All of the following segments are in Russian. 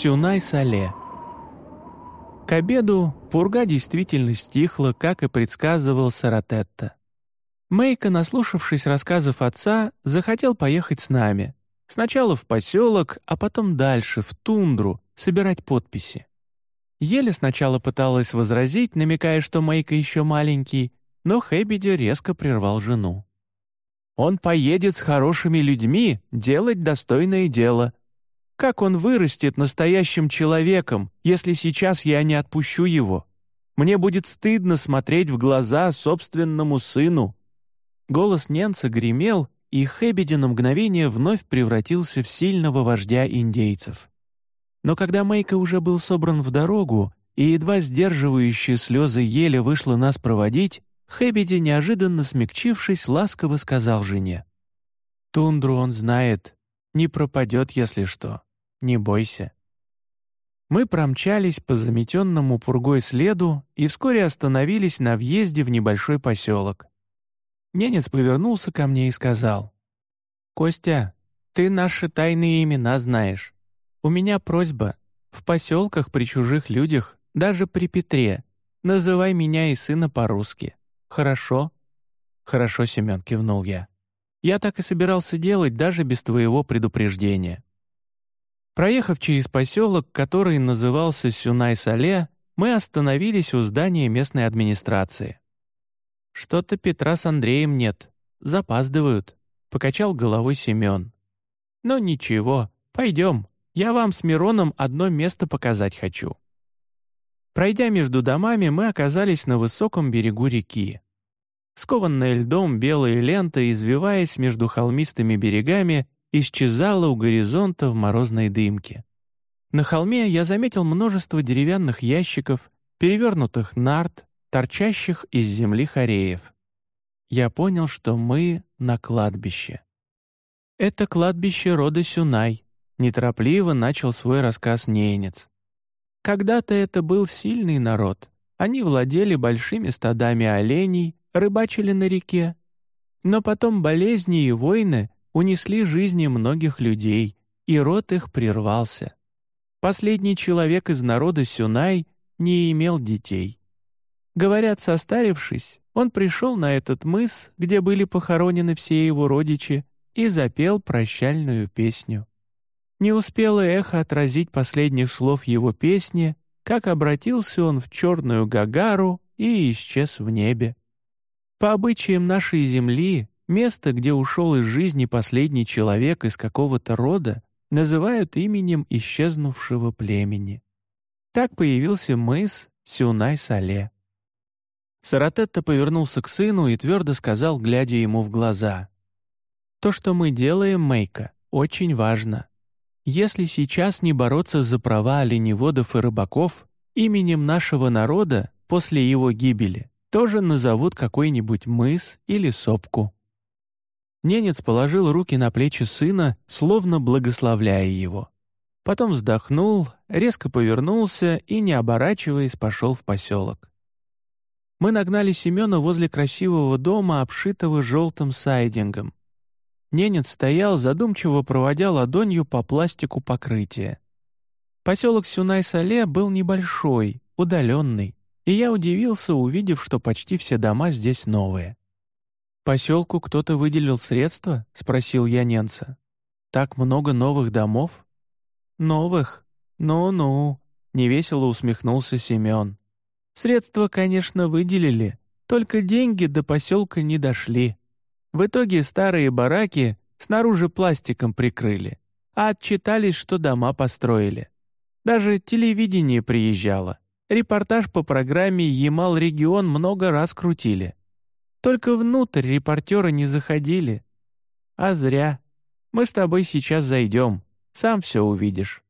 Сюнай-Сале. К обеду пурга действительно стихла, как и предсказывал Саратетта. Мейка, наслушавшись рассказов отца, захотел поехать с нами. Сначала в поселок, а потом дальше, в тундру, собирать подписи. Еле сначала пыталась возразить, намекая, что Мейка еще маленький, но Хэбиди резко прервал жену. «Он поедет с хорошими людьми делать достойное дело. Как он вырастет настоящим человеком, если сейчас я не отпущу его? Мне будет стыдно смотреть в глаза собственному сыну». Голос Ненца гремел, и Хэбиди на мгновение вновь превратился в сильного вождя индейцев. Но когда Мейка уже был собран в дорогу, и едва сдерживающие слезы еле вышло нас проводить, Хэбиди, неожиданно смягчившись, ласково сказал жене. «Тундру он знает, не пропадет, если что. Не бойся». Мы промчались по заметенному пургой следу и вскоре остановились на въезде в небольшой поселок. Ненец повернулся ко мне и сказал. «Костя, ты наши тайные имена знаешь. У меня просьба. В поселках при чужих людях, даже при Петре, называй меня и сына по-русски. Хорошо?» «Хорошо, Семен», — кивнул я. «Я так и собирался делать даже без твоего предупреждения». Проехав через поселок, который назывался Сюнай-Сале, мы остановились у здания местной администрации. «Что-то Петра с Андреем нет. Запаздывают», — покачал головой Семен. «Но ничего, пойдем. Я вам с Мироном одно место показать хочу». Пройдя между домами, мы оказались на высоком берегу реки. Скованная льдом белая лента, извиваясь между холмистыми берегами, исчезала у горизонта в морозной дымке. На холме я заметил множество деревянных ящиков, перевернутых нарт, торчащих из земли хореев. Я понял, что мы на кладбище. «Это кладбище рода Сюнай», — неторопливо начал свой рассказ ненец. «Когда-то это был сильный народ. Они владели большими стадами оленей, рыбачили на реке. Но потом болезни и войны унесли жизни многих людей, и род их прервался. Последний человек из народа Сюнай не имел детей. Говорят, состарившись, он пришел на этот мыс, где были похоронены все его родичи, и запел прощальную песню. Не успело эхо отразить последних слов его песни, как обратился он в черную гагару и исчез в небе. По обычаям нашей земли, место, где ушел из жизни последний человек из какого-то рода, называют именем исчезнувшего племени. Так появился мыс Сюнай-Сале. Саратетта повернулся к сыну и твердо сказал, глядя ему в глаза. «То, что мы делаем, Мейка, очень важно. Если сейчас не бороться за права оленеводов и рыбаков, именем нашего народа после его гибели тоже назовут какой-нибудь мыс или сопку». Ненец положил руки на плечи сына, словно благословляя его. Потом вздохнул, резко повернулся и, не оборачиваясь, пошел в поселок. Мы нагнали Семена возле красивого дома, обшитого желтым сайдингом. Ненец стоял, задумчиво проводя ладонью по пластику покрытия. Поселок Сюнай-Сале был небольшой, удаленный, и я удивился, увидев, что почти все дома здесь новые. «Поселку кто-то выделил средства?» — спросил я Ненца. «Так много новых домов?» «Новых? Ну-ну», — невесело усмехнулся Семен. Средства, конечно, выделили, только деньги до поселка не дошли. В итоге старые бараки снаружи пластиком прикрыли, а отчитались, что дома построили. Даже телевидение приезжало. Репортаж по программе «Ямал-регион» много раз крутили. Только внутрь репортеры не заходили. А зря. Мы с тобой сейчас зайдем, сам все увидишь.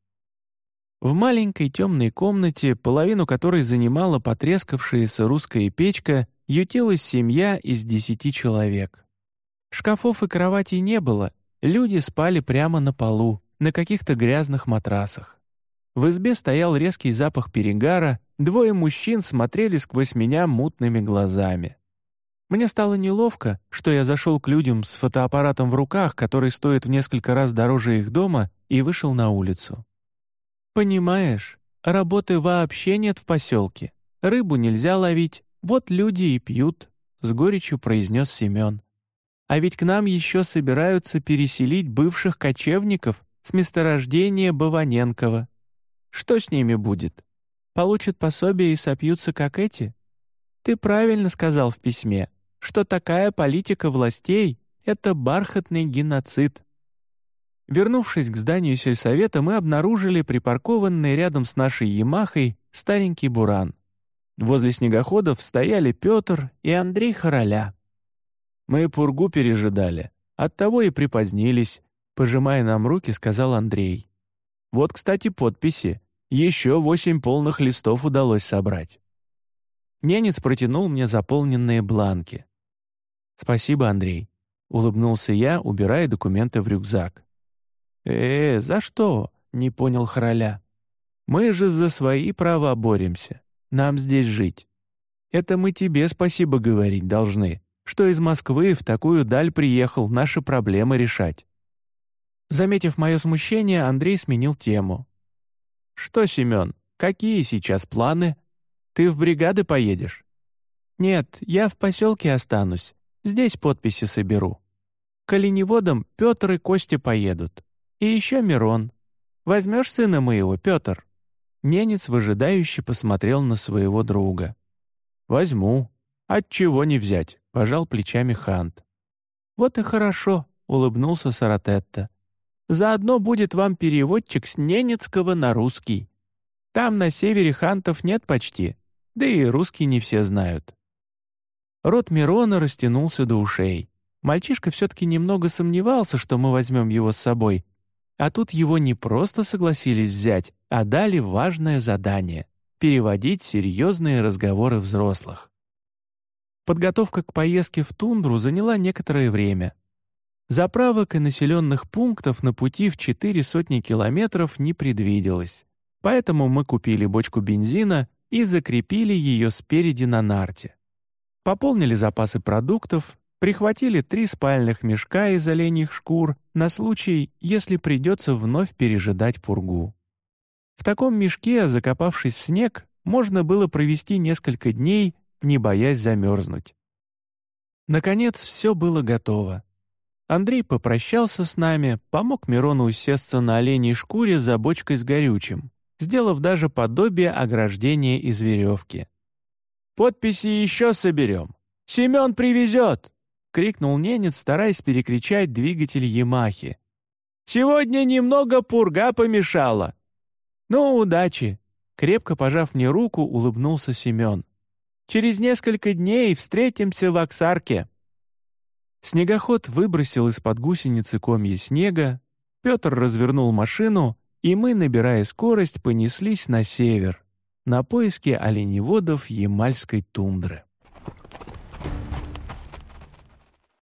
В маленькой темной комнате, половину которой занимала потрескавшаяся русская печка, ютилась семья из десяти человек. Шкафов и кроватей не было, люди спали прямо на полу, на каких-то грязных матрасах. В избе стоял резкий запах перегара, двое мужчин смотрели сквозь меня мутными глазами. Мне стало неловко, что я зашел к людям с фотоаппаратом в руках, который стоит в несколько раз дороже их дома, и вышел на улицу. «Понимаешь, работы вообще нет в поселке. Рыбу нельзя ловить, вот люди и пьют», — с горечью произнес Семен. «А ведь к нам еще собираются переселить бывших кочевников с месторождения Баваненкова. Что с ними будет? Получат пособие и сопьются, как эти? Ты правильно сказал в письме, что такая политика властей — это бархатный геноцид. Вернувшись к зданию сельсовета, мы обнаружили припаркованный рядом с нашей «Ямахой» старенький буран. Возле снегоходов стояли Петр и Андрей Хороля. Мы пургу пережидали, оттого и припозднились, пожимая нам руки, сказал Андрей. Вот, кстати, подписи. Еще восемь полных листов удалось собрать. Ненец протянул мне заполненные бланки. «Спасибо, Андрей», — улыбнулся я, убирая документы в рюкзак. «Э, за что?» — не понял Хороля. «Мы же за свои права боремся. Нам здесь жить. Это мы тебе спасибо говорить должны, что из Москвы в такую даль приехал наши проблемы решать». Заметив мое смущение, Андрей сменил тему. «Что, Семен, какие сейчас планы? Ты в бригады поедешь?» «Нет, я в поселке останусь. Здесь подписи соберу. К оленеводам Петр и Костя поедут. И еще Мирон. Возьмешь сына моего, Петр?» Ненец выжидающе посмотрел на своего друга. «Возьму. Отчего не взять?» — пожал плечами Хант. «Вот и хорошо», — улыбнулся Саратетта. «Заодно будет вам переводчик с ненецкого на русский. Там на севере хантов нет почти, да и русский не все знают». Рот Мирона растянулся до ушей. Мальчишка все-таки немного сомневался, что мы возьмем его с собой, а тут его не просто согласились взять, а дали важное задание — переводить серьезные разговоры взрослых. Подготовка к поездке в тундру заняла некоторое время. Заправок и населенных пунктов на пути в четыре сотни километров не предвиделось. Поэтому мы купили бочку бензина и закрепили ее спереди на нарте. Пополнили запасы продуктов, прихватили три спальных мешка из оленьих шкур на случай, если придется вновь пережидать пургу. В таком мешке, закопавшись в снег, можно было провести несколько дней, не боясь замерзнуть. Наконец, все было готово. Андрей попрощался с нами, помог Мирону усесться на оленей шкуре за бочкой с горючим, сделав даже подобие ограждения из веревки. «Подписи еще соберем. Семен привезет!» — крикнул ненец, стараясь перекричать двигатель «Ямахи». «Сегодня немного пурга помешала». «Ну, удачи!» — крепко пожав мне руку, улыбнулся Семен. «Через несколько дней встретимся в Оксарке». Снегоход выбросил из-под гусеницы комья снега, Петр развернул машину, и мы, набирая скорость, понеслись на север, на поиски оленеводов Ямальской тундры.